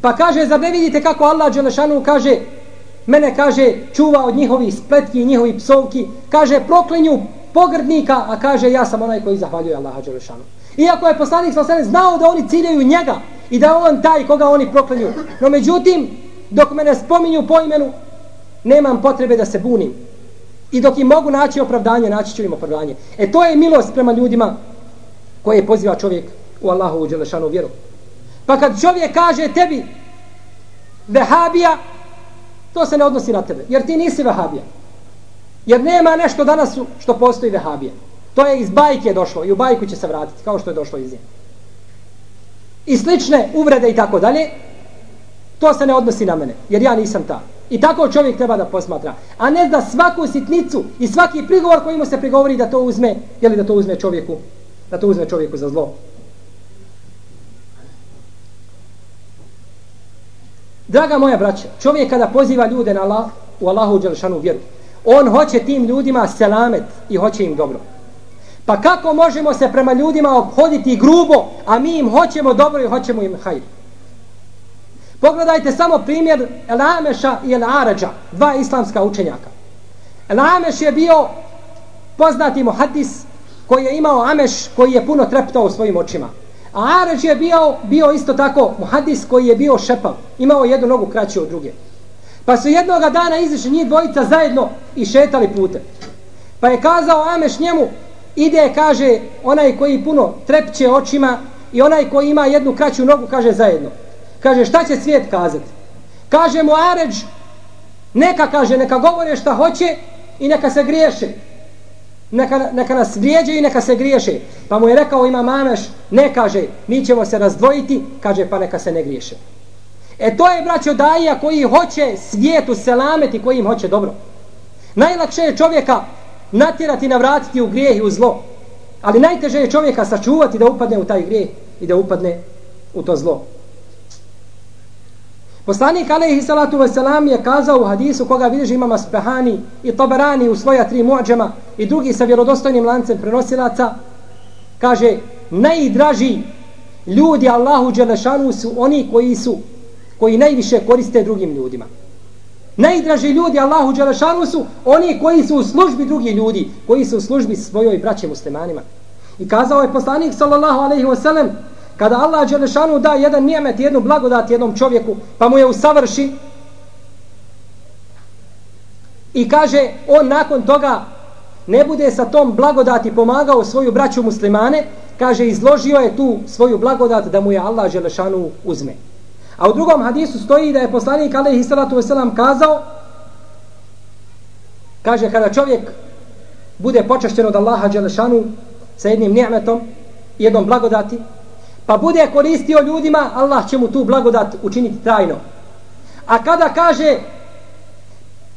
Pa kaže, zar ne vidite kako Allah Đelešanu kaže, mene kaže, čuva od njihovih spletki i njihovih psovki, kaže, proklinju pogrdnika, a kaže, ja sam onaj koji zahvaljuje Allah Đelešanu. Iako je poslanik sa znao da oni ciljaju njega i da on taj koga oni proklinju. No međutim, dok me ne spominju po imenu, nemam potrebe da se bunim. I dok im mogu naći opravdanje, naći ću im opravdanje. E to je milost prema ljudima koje poziva čovjek u Allahovu dželešanu vjeru. Pa kad čovjek kaže tebi vehabija, to se ne odnosi na tebe. Jer ti nisi vehabija. Jer nema nešto danas što postoji vehabija. To je iz bajke došlo i u bajku će se vratiti kao što je došlo iz nje. I slične uvrede i tako dalje, to se ne odnosi na mene. Jer ja nisam ta. I tako čovjek treba da posmatra. A ne da svaku sitnicu i svaki prigovor koji mu se prigovori da to uzme, je da to uzme čovjeku, da to uzme čovjeku za zlo. Draga moja braća, čovjek kada poziva ljude na Allah, u Allahu dželšanu vjeru, on hoće tim ljudima selamet i hoće im dobro. Pa kako možemo se prema ljudima obhoditi grubo, a mi im hoćemo dobro i hoćemo im hajr? Pogledajte samo primjer El Ameša i El Arađa, dva islamska učenjaka. El Ameš je bio poznati muhadis koji je imao Ameš koji je puno treptao u svojim očima. A Arađ je bio, bio isto tako muhadis koji je bio šepav. Imao jednu nogu kraću od druge. Pa su jednoga dana izišli njih dvojica zajedno i šetali pute. Pa je kazao Ameš njemu, ide, kaže, onaj koji puno trepće očima i onaj koji ima jednu kraću nogu, kaže zajedno. Kaže, šta će svijet kazati? Kaže mu Aređ, neka kaže, neka govore šta hoće i neka se griješe. Neka, neka nas vrijeđe i neka se griješe. Pa mu je rekao ima mameš, ne kaže, mi ćemo se razdvojiti, kaže, pa neka se ne griješe. E to je braćo daija koji hoće svijetu selameti, koji im hoće dobro. Najlakše je čovjeka natjerati, navratiti u grijeh i u zlo. Ali najteže je čovjeka sačuvati da upadne u taj grijeh i da upadne u to zlo. Poslanik alaihi salatu ve selam je kazao u hadisu koga vidiš imama Spehani i Tabarani u svoja tri muadžama i drugi sa vjerodostojnim lancem prenosilaca kaže najdraži ljudi Allahu Đelešanu su oni koji su koji najviše koriste drugim ljudima. Najdraži ljudi Allahu Đelešanu su oni koji su u službi drugih ljudi, koji su u službi svojoj braće muslimanima. I kazao je poslanik sallallahu alaihi wasallam, kada Allah Đelešanu da jedan nijemet, jednu blagodat jednom čovjeku, pa mu je usavrši, i kaže, on nakon toga ne bude sa tom blagodati pomagao svoju braću muslimane, kaže, izložio je tu svoju blagodat da mu je Allah Đelešanu uzme. A u drugom hadisu stoji da je poslanik alaihi salatu wasalam kazao kaže kada čovjek bude počašćen od Allaha Đelešanu sa jednim ni'metom jednom blagodati pa bude koristio ljudima Allah će mu tu blagodat učiniti trajno. A kada kaže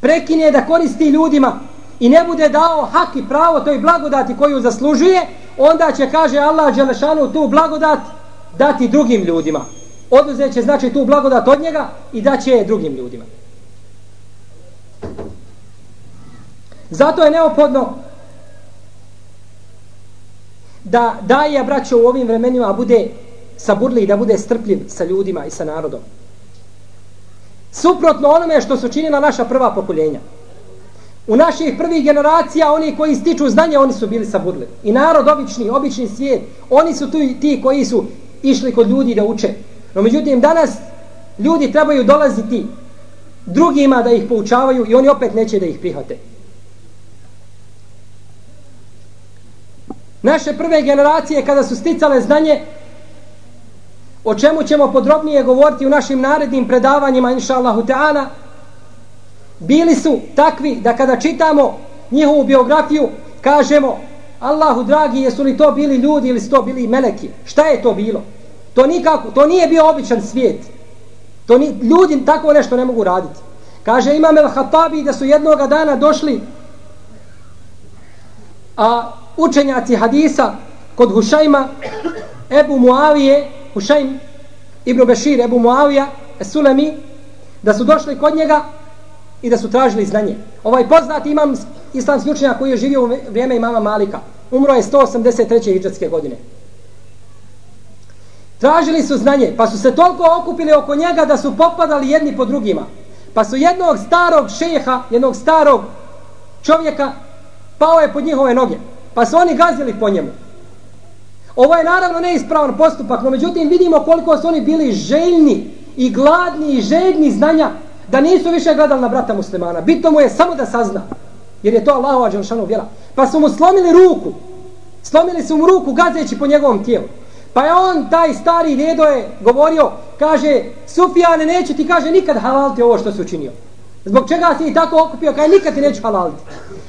prekine da koristi ljudima i ne bude dao hak i pravo toj blagodati koju zaslužuje onda će kaže Allah Đelešanu tu blagodat dati drugim ljudima oduzet će znači tu blagodat od njega i da će je drugim ljudima. Zato je neophodno da daje braćo u ovim vremenima bude saburli da bude strpljiv sa ljudima i sa narodom. Suprotno onome što su činila naša prva pokoljenja. U naših prvih generacija oni koji stiču znanje, oni su bili saburli. I narod obični, obični svijet, oni su tu ti koji su išli kod ljudi da uče. No međutim danas ljudi trebaju dolaziti drugima da ih poučavaju i oni opet neće da ih prihvate. Naše prve generacije kada su sticale znanje o čemu ćemo podrobnije govoriti u našim narednim predavanjima inša Allahu Teala bili su takvi da kada čitamo njihovu biografiju kažemo Allahu dragi jesu li to bili ljudi ili su to bili meleki šta je to bilo To nikako, to nije bio običan svijet. To ni, ljudi tako nešto ne mogu raditi. Kaže Imam El Hatabi da su jednoga dana došli a učenjaci hadisa kod Hušajma Ebu Muavije Hušajm Ibn Bešir Ebu Muavija Sulemi da su došli kod njega i da su tražili znanje. Ovaj poznati imam islamski učenjak koji je živio u vrijeme imama Malika. Umro je 183. hijđatske godine. Tražili su znanje, pa su se toliko okupili oko njega da su popadali jedni po drugima. Pa su jednog starog šeha, jednog starog čovjeka, pao je pod njihove noge. Pa su oni gazili po njemu. Ovo je naravno neispravan postupak, no međutim vidimo koliko su oni bili željni i gladni i željni znanja da nisu više gledali na brata muslimana. Bitno mu je samo da sazna, jer je to Allahova Đelšanu vjera. Pa su mu slomili ruku, slomili su mu ruku gazeći po njegovom tijelu. Pa je on, taj stari dedo je govorio, kaže, Sufijane, neću ti, kaže, nikad halaliti ovo što si učinio. Zbog čega si i tako okupio, kaže, nikad ti neću halaliti.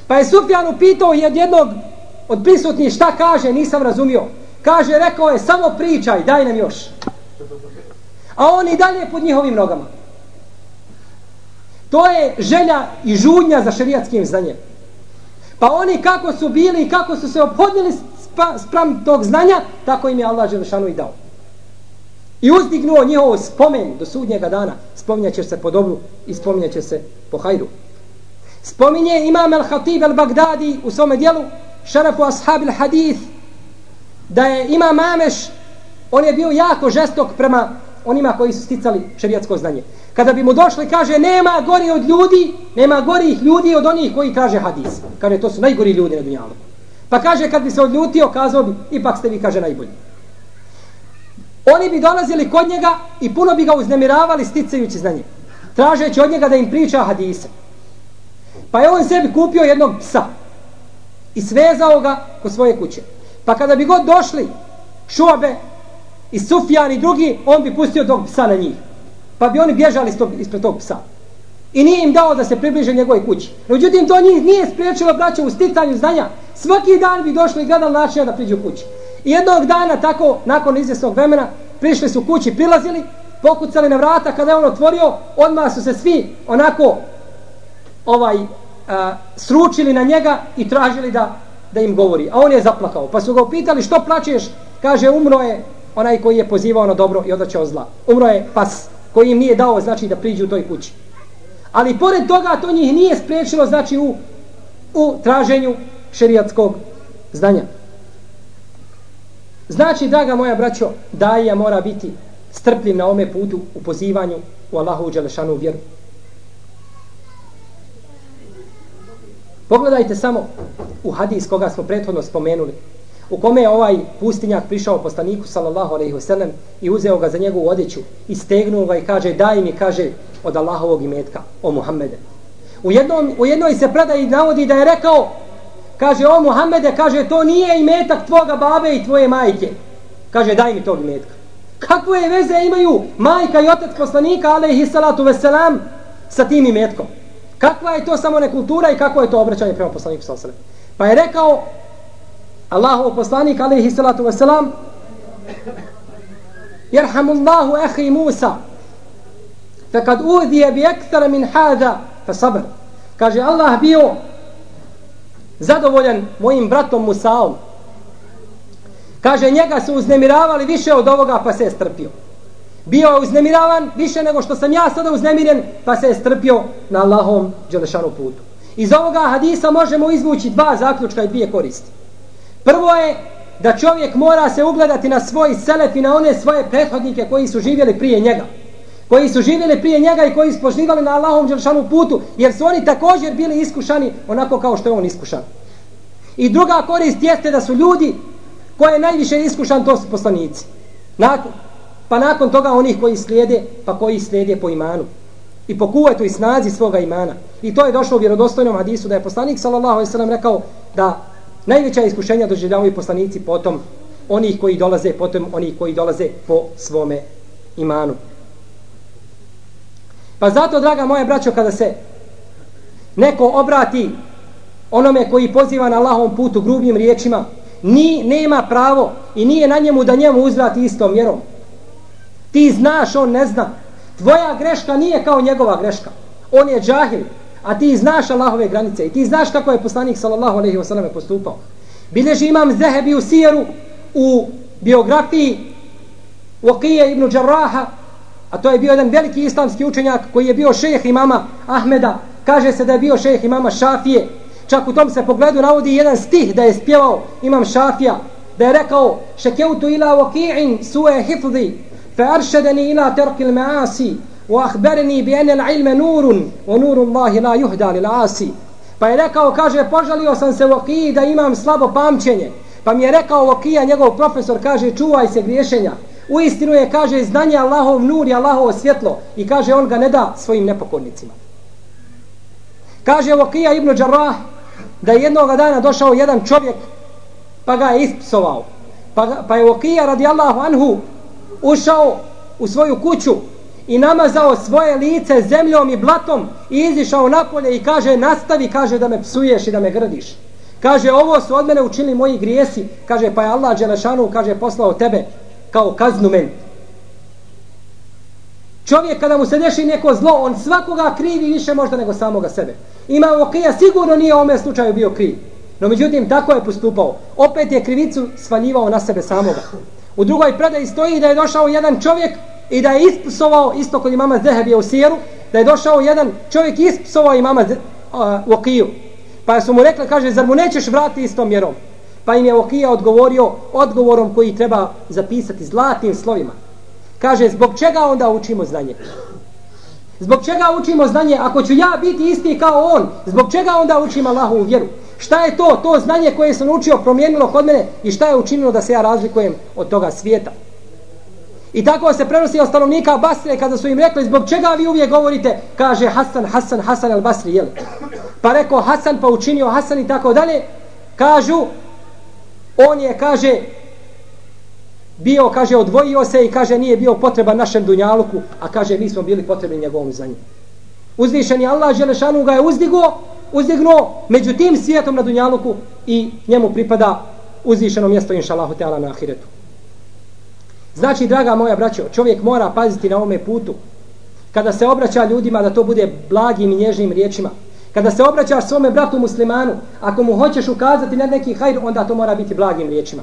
Pa je Sufjan upitao jednog od prisutnih šta kaže, nisam razumio. Kaže, rekao je, samo pričaj, daj nam još. A on i dalje pod njihovim nogama. To je želja i žudnja za šerijatskim znanjem. Pa oni kako su bili i kako su se obhodili spram tog znanja, tako im je Allah Želešanu i dao. I uzdignuo njihovo spomen do sudnjega dana. Spominjaće se po dobru i spominjaće se po hajru. Spominje Imam al-Hatib al-Bagdadi u svome dijelu Šarafu ashab al-Hadith da je Imam Ameš on je bio jako žestok prema onima koji su sticali šerijatsko znanje. Kada bi mu došli, kaže, nema gori od ljudi, nema gorih ljudi od onih koji traže hadis. Kaže, to su najgori ljudi na dunjalu. Pa kaže, kad bi se odljutio, kazao bi, ipak ste vi, kaže, najbolji. Oni bi dolazili kod njega i puno bi ga uznemiravali sticajući znanje. Tražeći od njega da im priča hadise. Pa je on sebi kupio jednog psa i svezao ga kod svoje kuće. Pa kada bi god došli šuabe i Sufjan i drugi, on bi pustio tog psa na njih. Pa bi oni bježali ispred tog psa. I nije im dao da se približe njegove kući. Međutim, to njih nije spriječilo braća u sticanju znanja. Svaki dan bi došli i gledali načina da priđu kući. I jednog dana, tako, nakon izvjesnog vremena, prišli su kući, prilazili, pokucali na vrata, kada je on otvorio, odmah su se svi onako ovaj a, sručili na njega i tražili da, da im govori. A on je zaplakao. Pa su ga upitali što plačeš? Kaže, umro je onaj koji je pozivao na dobro i odlačao zla. Umro je pas koji im nije dao znači da priđu u toj kući. Ali pored toga to njih nije spriječilo znači u, u traženju šerijatskog znanja. Znači, draga moja braćo, daja mora biti strpljiv na ome putu u pozivanju u Allahu Đelešanu vjeru. Pogledajte samo u hadis koga smo prethodno spomenuli. U kome je ovaj pustinjak prišao poslaniku sallallahu alejhi ve sellem i uzeo ga za njegovu odjeću i stegnuo ga i kaže daj mi kaže od Allahovog imetka o Muhammede. U jednom u jednoj se predaji navodi da je rekao kaže o Muhammede kaže to nije imetak tvoga babe i tvoje majke. Kaže daj mi tog imetka. Kakve veze imaju majka i otac poslanika alejhi salatu vesselam sa tim imetkom? Kakva je to samo nekultura i kako je to obraćanje prema poslaniku sallallahu alejhi ve sellem? Pa je rekao Allahov poslanik alejhi salatu vesselam Yerhamullahu akhi Musa. Fakad udhiya bi akthar min hada fa sabr. Kaže Allah bio zadovoljan mojim bratom Musaom. Kaže njega su uznemiravali više od ovoga pa se je strpio. Bio je uznemiravan više nego što sam ja sada uznemiren pa se je strpio na Allahom dželešanu putu. Iz ovoga hadisa možemo izvući dva zaključka i dvije koristi. Prvo je da čovjek mora se ugledati na svoj selef i na one svoje prethodnike koji su živjeli prije njega. Koji su živjeli prije njega i koji su poživali na Allahom Đelšanu putu, jer su oni također bili iskušani onako kao što je on iskušan. I druga korist jeste da su ljudi koje je najviše iskušan, to su poslanici. Nakon, pa nakon toga onih koji slijede, pa koji slijede po imanu. I po kuvetu i snazi svoga imana. I to je došlo u vjerodostojnom hadisu da je poslanik sallallahu alejhi ve sellem rekao da Najveća iskušenja doživljavaju poslanici potom onih koji dolaze, potom onih koji dolaze po svome imanu. Pa zato, draga moja braćo, kada se neko obrati onome koji poziva na Allahom putu grubim riječima, ni, nema pravo i nije na njemu da njemu uzvrati istom mjerom. Ti znaš, on ne zna. Tvoja greška nije kao njegova greška. On je džahil a ti znaš Allahove granice i ti znaš kako je poslanik sallallahu alejhi ve selleme postupao. Bileži imam Zehebi u Sijeru u biografiji Waqija ibn Jarraha, a to je bio jedan veliki islamski učenjak koji je bio šejh imama Ahmeda, kaže se da je bio šejh imama Šafije. Čak u tom se pogledu navodi jedan stih da je spjevao imam Šafija, da je rekao šekeutu ila Waqi'in su'e hifzi, fa aršedeni ila terkil maasi, واخبرني بان العلم نور ونور الله لا يهدى للعاصي pa je rekao kaže požalio sam se Vakiji da imam slabo pamćenje pa mi je rekao Vakija njegov profesor kaže čuvaj se griješenja u istinu je kaže znanje Allahov nur i Allahovo svjetlo i kaže on ga ne da svojim nepokornicima kaže Vakija ibn Đarrah da je jednog dana došao jedan čovjek pa ga je ispsovao pa, pa je Vakija radijallahu anhu ušao u svoju kuću i namazao svoje lice zemljom i blatom i izišao napolje i kaže nastavi, kaže da me psuješ i da me grdiš. Kaže ovo su od mene učinili moji grijesi, kaže pa je Allah Đelešanu, kaže poslao tebe kao kaznu meni. Čovjek kada mu se deši neko zlo, on svakoga krivi više možda nego samoga sebe. Ima okija, sigurno nije u ovome slučaju bio kriv. No međutim, tako je postupao. Opet je krivicu svaljivao na sebe samoga. U drugoj predaji stoji da je došao jedan čovjek i da je ispsovao isto kod imama Zehebija u Sijeru da je došao jedan čovjek ispsovao imama uh, Vokiju. pa su mu rekli kaže zar mu nećeš vratiti istom mjerom? Pa im je Vokija odgovorio odgovorom koji treba zapisati zlatnim slovima. Kaže zbog čega onda učimo znanje? Zbog čega učimo znanje ako ću ja biti isti kao on? Zbog čega onda učim Allahu vjeru? Šta je to? To znanje koje sam učio promijenilo kod mene i šta je učinilo da se ja razlikujem od toga svijeta? I tako se prenosi od stanovnika Basre kada su im rekli zbog čega vi uvijek govorite, kaže Hasan, Hasan, Hasan al Basri, jel? Pa rekao Hasan pa učinio Hasan i tako dalje, kažu, on je, kaže, bio, kaže, odvojio se i kaže nije bio potreban našem dunjaluku, a kaže mi smo bili potrebni njegovom za njim. Uzvišen je Allah, Želešanu ga je uzdigo, uzdignuo među tim svijetom na dunjaluku i njemu pripada uzvišeno mjesto, inša Allahu Teala, na ahiretu. Znači, draga moja braćo, čovjek mora paziti na ovome putu. Kada se obraća ljudima da to bude blagim i nježnim riječima. Kada se obraćaš svome bratu muslimanu, ako mu hoćeš ukazati na neki hajr, onda to mora biti blagim riječima.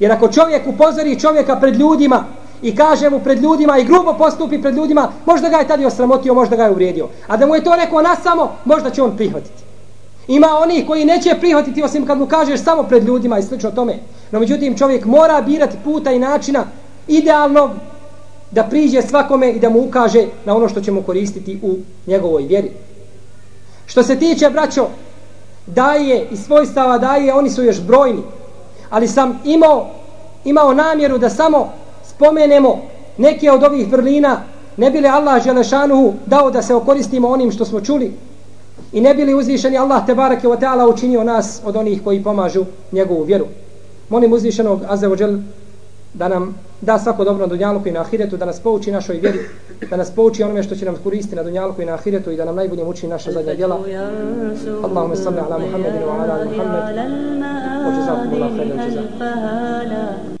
Jer ako čovjek upozori čovjeka pred ljudima i kaže mu pred ljudima i grubo postupi pred ljudima, možda ga je tada osramotio, možda ga je uvrijedio. A da mu je to rekao na samo, možda će on prihvatiti. Ima oni koji neće prihvatiti osim kad mu kažeš samo pred ljudima i slično tome. No međutim čovjek mora birati puta i načina idealno da priđe svakome i da mu ukaže na ono što ćemo koristiti u njegovoj vjeri. Što se tiče, braćo, daje i svojstava daje, oni su još brojni. Ali sam imao, imao namjeru da samo spomenemo neke od ovih vrlina, ne bili Allah Želešanuhu dao da se okoristimo onim što smo čuli i ne bili uzvišeni Allah Tebarake wa ta'ala učinio nas od onih koji pomažu njegovu vjeru. Molim uzvišenog Azzawajal da nam da svako dobro na dunjaluku i na ahiretu, da nas pouči našoj vjeri, da nas pouči onome što će nam koristiti na dunjaluku i na ahiretu i da nam najbolje uči naša zadnja djela. Allahumma salli ala Muhammedin wa ala Muhammed. Wa jazakumullahu khairan jazak.